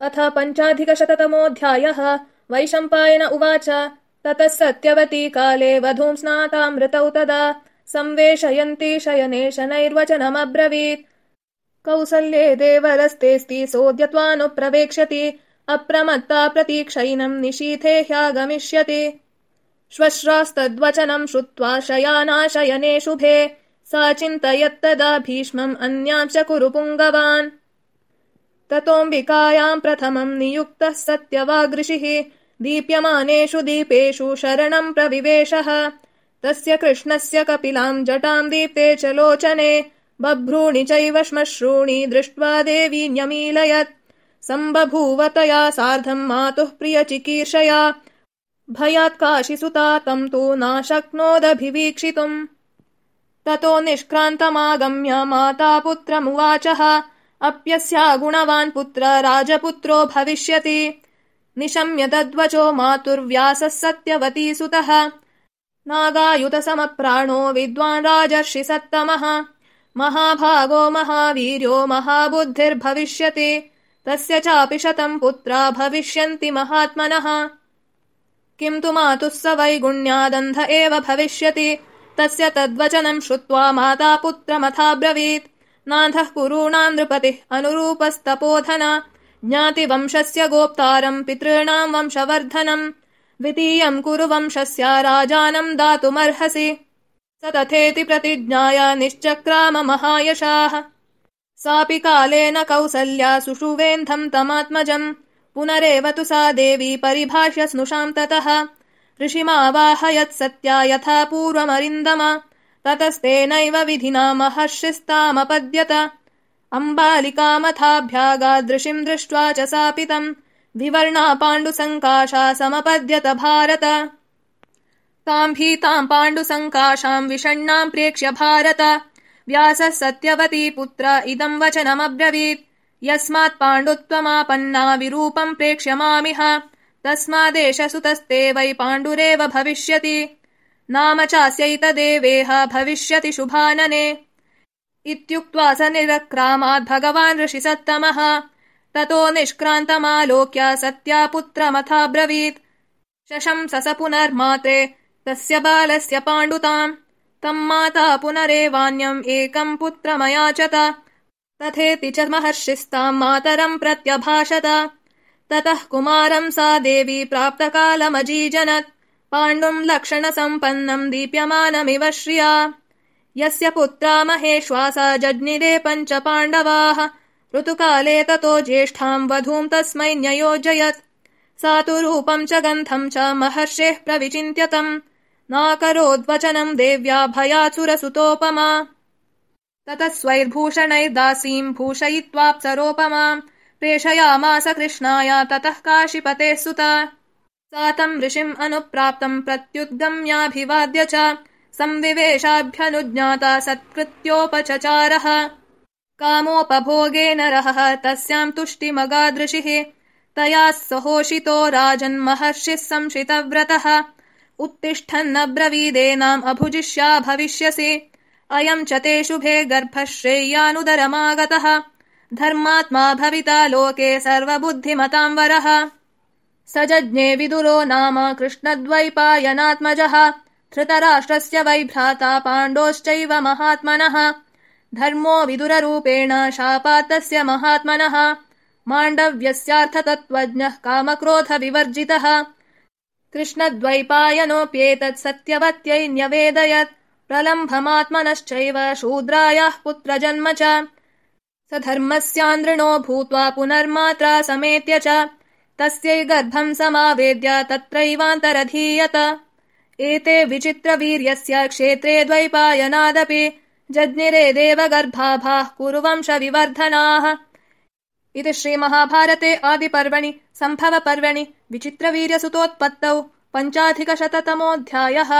अथ पञ्चाधिकशततमोऽध्यायः। वैशम्पायन उवाच। ततः सत्यवती काले वधूं स्नातामृतौ तदा। संवेशयन्ती शयने शनैर्वचनमब्रवीत्। कौसल्ये देवरस्तेऽस्ति सोऽद्यत्वानुप्रवेक्ष्यति। अप्रमत्ता प्रतीक्षैनम् निशीथे ह्यागमिष्यति। श्वश्रास्तद्वचनम् श्रुत्वा शयानाशयने शुभे। सा चिन्तयत्तदा भीष्मम् अन्यांश्च कुरु पुङ्गवान् ततोऽम्बिकायाम् प्रथमम् नियुक्तः सत्यवागृषिः। दीप्यमानेषु दीपेषु शरणम् प्रविवेशः। तस्य कृष्णस्य कपिलाम् जटाम् दीप्ते च लोचने। बभ्रूणि चैव श्मश्रूणि दृष्ट्वा देवी न्यमीलयत्। सम्बभूवतया सार्धम् मातुः प्रियचिकीर्षया। भयात् काशिसुता तम् तु नाशक्नोदभिवीक्षितुम्। ततो निष्क्रान्तमागम्य माता पुत्रमुवाचः अप्यस्या गुणवान् पुत्र राजपुत्रो भविष्यति। निशम्य तद्वचो मातुर्व्यासः सत्यवती सुतः। नागायुतसमप्राणो विद्वान् राजर्षि सत्तमः। महाभागो महावीर्यो महाबुद्धिर्भविष्यति। तस्य चापि शतम् पुत्रा भविष्यन्ति महात्मनः। किम् तु मातुः स वैगुण्यादन्ध एव भविष्यति। तस्य तद्वचनम् श्रुत्वा माता पुत्रमथाब्रवीत् नाथः कुरूणाम् नृपतिः अनुरूपस्तपोधन। ज्ञातिवंशस्य गोप्तारम् पितॄणाम् वंशवर्धनम् द्वितीयम् कुरु वंशस्य राजानम् दातुमर्हसि। स तथेति प्रतिज्ञाय निश्चक्राम महायशाः। सापि कालेन कौसल्या सुषुवेन्धम् तमात्मजम्। पुनरेव तु सा देवी परिभाष्य स्नुषाम् ततः। ऋषिमावाहयत् सत्या यथा पूर्वमरिन्दम ततस्तेनैव विधिना महर्षिस्तामपद्यत। अम्बालिकामथाभ्यागादृशिम् दृष्ट्वा च सापितम् विवर्णा पाण्डुसङ्काशा समपद्यत भारत। ताम् भीताम् पाण्डुसङ्काशाम् विषण्णाम् प्रेक्ष्य भारत। व्यासः सत्यवती पुत्र इदम् वचनमब्रवीत्। यस्मात् पाण्डुत्वमापन्ना विरूपम् प्रेक्ष्य मामिह। तस्मादेश सुतस्ते वै पाण्डुरेव भविष्यति नाम चास्यैतदेवेह भविष्यति शुभानने। इत्युक्त्वा स निरक्रामात् भगवान् ऋषिसत्तमः। ततो निष्क्रान्तमालोक्य सत्या पुत्रमथाब्रवीत्। शशंसस पुनर्माते तस्य बालस्य पाण्डुताम्। तम् माता पुनरेवान्यम् एकम् पुत्रमयाचत। तथेति च महर्षिस्ताम् मातरम् प्रत्यभाषत। ततः कुमारम् सा देवी प्राप्तकालमजीजनत् पाण्डुम् लक्षणसम्पन्नम् दीप्यमानमिव श्रिया। यस्य पुत्रा महेश्वासा जज्ञिरे पञ्च पाण्डवाः ऋतुकाले ततो ज्येष्ठाम् वधूम् तस्मै न्ययोजयत्। सा तु रूपम् च गन्धम् च महर्षेः प्रविचिन्त्यतम् नाकरोद्वचनम् देव्या भयासुरसुतोपमा। ततः स्वैर्भूषणैर्दासीम् भूषयित्वाप्सरोपमाम् प्रेषयामास कृष्णाय ततः काशीपतेः सुता सा तम् ऋषिम् अनुप्राप्तम् प्रत्युद्गम्याभिवाद्य च संविवेशाभ्यनुज्ञाता सत्कृत्योपचचारः। कामोपभोगेन रहः तस्याम् तुष्टिमगादृशिः तया सहोषितो राजन्महर्षिः संशितव्रतः। उत्तिष्ठन्नब्रवीदेनाम् अभुजिष्या भविष्यसि। अयम् च ते शुभे गर्भश्रेयानुदरमागतः। धर्मात्मा भविता लोके सर्वबुद्धिमताम् वरः स जज्ञे विदुरो नाम कृष्णद्वैपायनात्मजः धृतराष्ट्रस्य वै भ्राता पाण्डोश्चैव महात्मनः। धर्मो विदुररूपेण शापातस्य महात्मनः। माण्डव्यस्यार्थतत्त्वज्ञः कामक्रोधविवर्जितः कृष्णद्वैपायनोऽप्येतत् सत्यवत्यै न्यवेदयत्। प्रलम्भमात्मनश्चैव शूद्रायाः पुत्रजन्म च। स धर्मस्यान्द्रिणो भूत्वा पुनर्मात्रा समेत्य च तस्यै गर्भम् समावेद्य तत्रैवान्तरधीयत। एते विचित्रवीर्यस्य क्षेत्रे द्वैपायनादपि जज्ञिरे देवगर्भाभाः कुरुवंशविवर्धनाः। इति श्रीमहाभारते आदिपर्वणि सम्भवपर्वणि विचित्रवीर्यसुतोत्पत्तौ पञ्चाधिकशततमोऽध्यायः